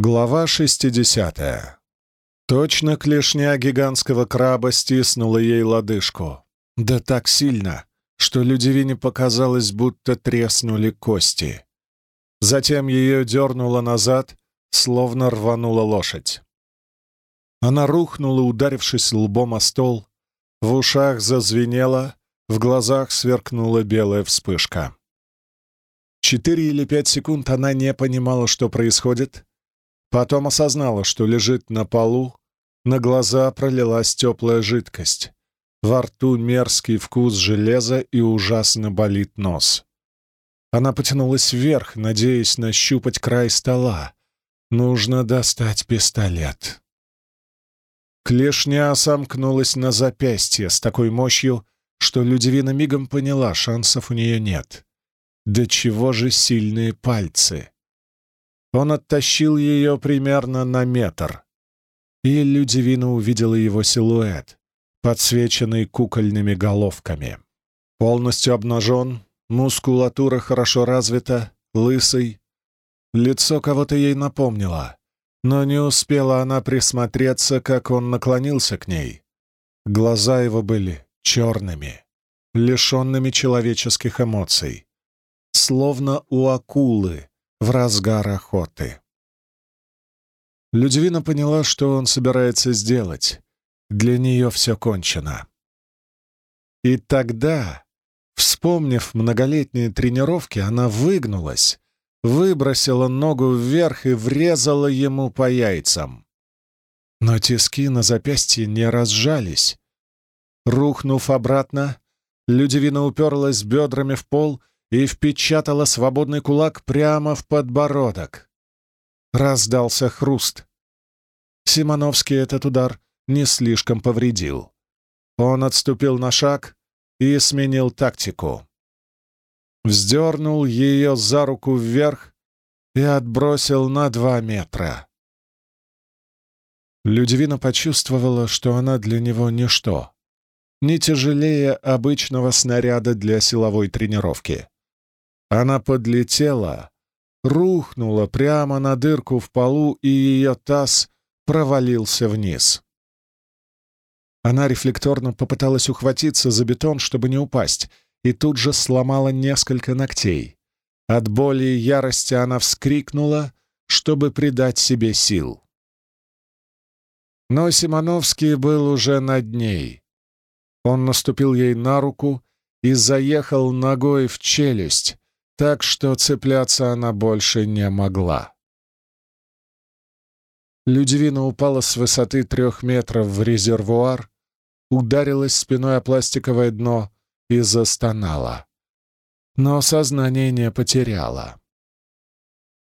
Глава 60. Точно клешня гигантского краба стиснула ей лодыжку. Да так сильно, что Людивине показалось, будто треснули кости. Затем ее дернуло назад, словно рванула лошадь. Она рухнула, ударившись лбом о стол. В ушах зазвенело, в глазах сверкнула белая вспышка. Четыре или пять секунд она не понимала, что происходит, Потом осознала, что лежит на полу, на глаза пролилась теплая жидкость. Во рту мерзкий вкус железа и ужасно болит нос. Она потянулась вверх, надеясь нащупать край стола. Нужно достать пистолет. Клешня сомкнулась на запястье с такой мощью, что Людивина мигом поняла, шансов у нее нет. Да чего же сильные пальцы! Он оттащил ее примерно на метр. И Людивина увидела его силуэт, подсвеченный кукольными головками. Полностью обнажен, мускулатура хорошо развита, лысый. Лицо кого-то ей напомнило, но не успела она присмотреться, как он наклонился к ней. Глаза его были черными, лишенными человеческих эмоций, словно у акулы, в разгар охоты. Людивина поняла, что он собирается сделать. Для нее все кончено. И тогда, вспомнив многолетние тренировки, она выгнулась, выбросила ногу вверх и врезала ему по яйцам. Но тиски на запястье не разжались. Рухнув обратно, Людивина уперлась бедрами в пол и впечатала свободный кулак прямо в подбородок. Раздался хруст. Симоновский этот удар не слишком повредил. Он отступил на шаг и сменил тактику. Вздернул ее за руку вверх и отбросил на два метра. Людивина почувствовала, что она для него ничто, не тяжелее обычного снаряда для силовой тренировки. Она подлетела, рухнула прямо на дырку в полу, и ее таз провалился вниз. Она рефлекторно попыталась ухватиться за бетон, чтобы не упасть, и тут же сломала несколько ногтей. От боли и ярости она вскрикнула, чтобы придать себе сил. Но Симоновский был уже над ней. Он наступил ей на руку и заехал ногой в челюсть, так что цепляться она больше не могла. Людивина упала с высоты трех метров в резервуар, ударилась спиной о пластиковое дно и застонала. Но сознание не потеряла.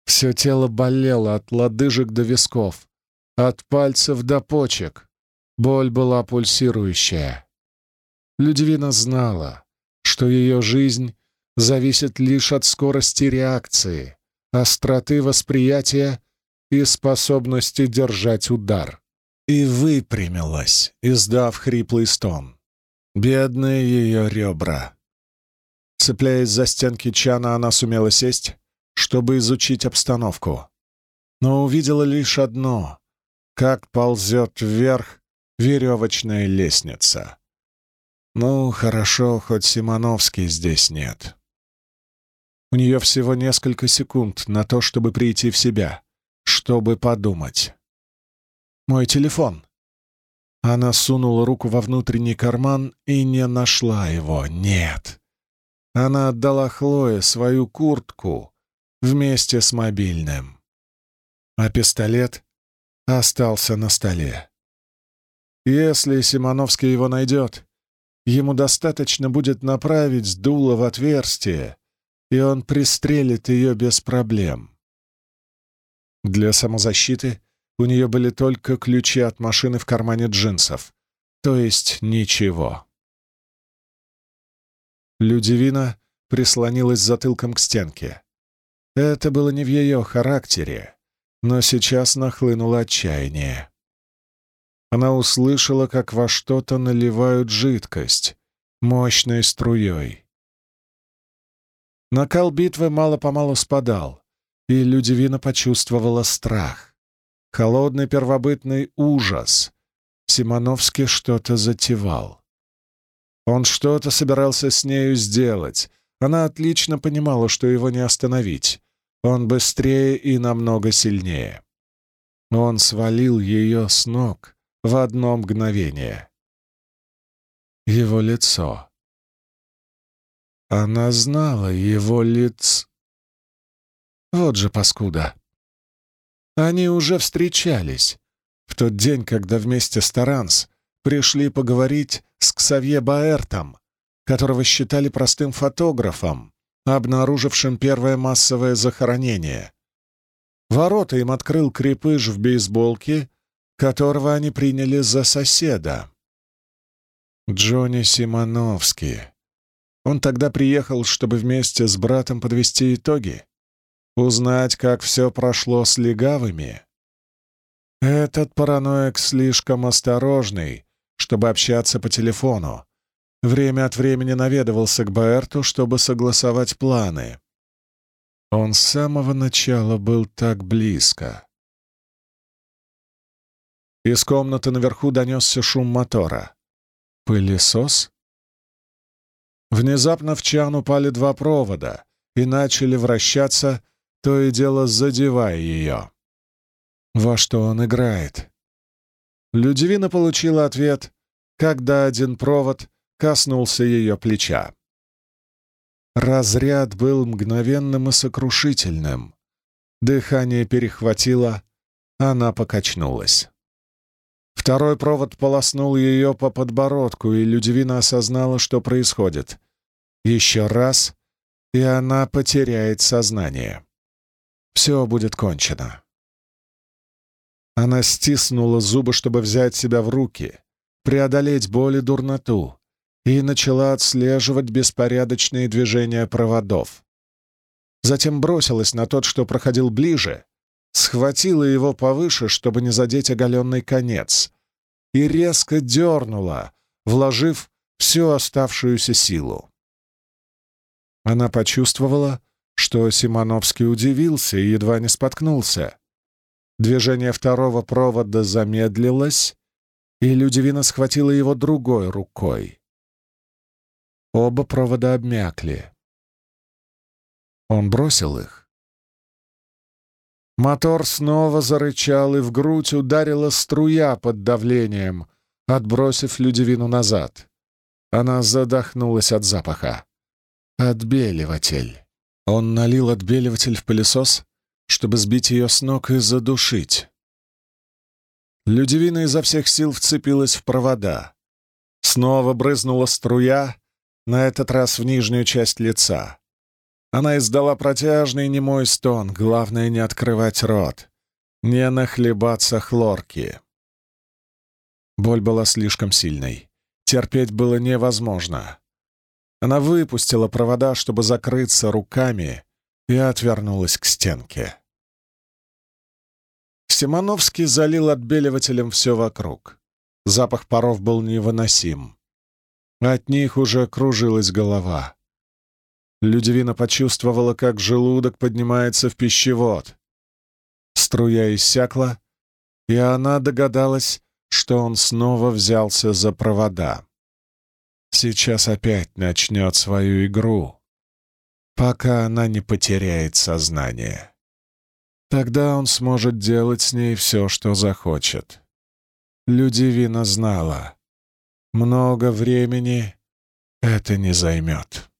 Все тело болело от лодыжек до висков, от пальцев до почек. Боль была пульсирующая. Людивина знала, что ее жизнь зависит лишь от скорости реакции, остроты восприятия и способности держать удар. И выпрямилась, издав хриплый стон. Бедные ее ребра. Цепляясь за стенки чана, она сумела сесть, чтобы изучить обстановку. Но увидела лишь одно — как ползет вверх веревочная лестница. Ну, хорошо, хоть Симоновский здесь нет. У нее всего несколько секунд на то, чтобы прийти в себя, чтобы подумать. «Мой телефон». Она сунула руку во внутренний карман и не нашла его. Нет. Она отдала Хлое свою куртку вместе с мобильным. А пистолет остался на столе. Если Симоновский его найдет, ему достаточно будет направить дуло в отверстие, и он пристрелит ее без проблем. Для самозащиты у нее были только ключи от машины в кармане джинсов, то есть ничего. Людивина прислонилась затылком к стенке. Это было не в ее характере, но сейчас нахлынуло отчаяние. Она услышала, как во что-то наливают жидкость, мощной струей. Накал битвы мало-помалу спадал, и Людивина почувствовала страх. холодный первобытный ужас. Симоновский что-то затевал. Он что-то собирался с нею сделать. Она отлично понимала, что его не остановить. Он быстрее и намного сильнее. Он свалил ее с ног в одно мгновение. Его лицо. Она знала его лицо. Вот же паскуда. Они уже встречались. В тот день, когда вместе с Таранс пришли поговорить с Ксавье Баэртом, которого считали простым фотографом, обнаружившим первое массовое захоронение. Ворота им открыл крепыш в бейсболке, которого они приняли за соседа. Джонни Симоновский. Он тогда приехал, чтобы вместе с братом подвести итоги, узнать, как все прошло с легавыми. Этот параноик слишком осторожный, чтобы общаться по телефону. Время от времени наведывался к Баэрту, чтобы согласовать планы. Он с самого начала был так близко. Из комнаты наверху донесся шум мотора. Пылесос? Внезапно в чан упали два провода и начали вращаться, то и дело задевая ее. Во что он играет? Людивина получила ответ, когда один провод коснулся ее плеча. Разряд был мгновенным и сокрушительным. Дыхание перехватило, она покачнулась. Второй провод полоснул ее по подбородку, и Людивина осознала, что происходит. Еще раз, и она потеряет сознание. Все будет кончено. Она стиснула зубы, чтобы взять себя в руки, преодолеть боль и дурноту, и начала отслеживать беспорядочные движения проводов. Затем бросилась на тот, что проходил ближе, схватила его повыше, чтобы не задеть оголенный конец, и резко дернула, вложив всю оставшуюся силу. Она почувствовала, что Симоновский удивился и едва не споткнулся. Движение второго провода замедлилось, и Людивина схватила его другой рукой. Оба провода обмякли. Он бросил их. Мотор снова зарычал, и в грудь ударила струя под давлением, отбросив Людивину назад. Она задохнулась от запаха. Отбеливатель. Он налил отбеливатель в пылесос, чтобы сбить ее с ног и задушить. Людивина изо всех сил вцепилась в провода. Снова брызнула струя, на этот раз в нижнюю часть лица. Она издала протяжный немой стон, главное не открывать рот, не нахлебаться хлорки. Боль была слишком сильной. Терпеть было невозможно. Она выпустила провода, чтобы закрыться руками, и отвернулась к стенке. Симоновский залил отбеливателем все вокруг. Запах паров был невыносим. От них уже кружилась голова. Людивина почувствовала, как желудок поднимается в пищевод. Струя иссякла, и она догадалась, что он снова взялся за провода. Сейчас опять начнет свою игру пока она не потеряет сознание. Тогда он сможет делать с ней все, что захочет. Людивина знала. Много времени это не займет.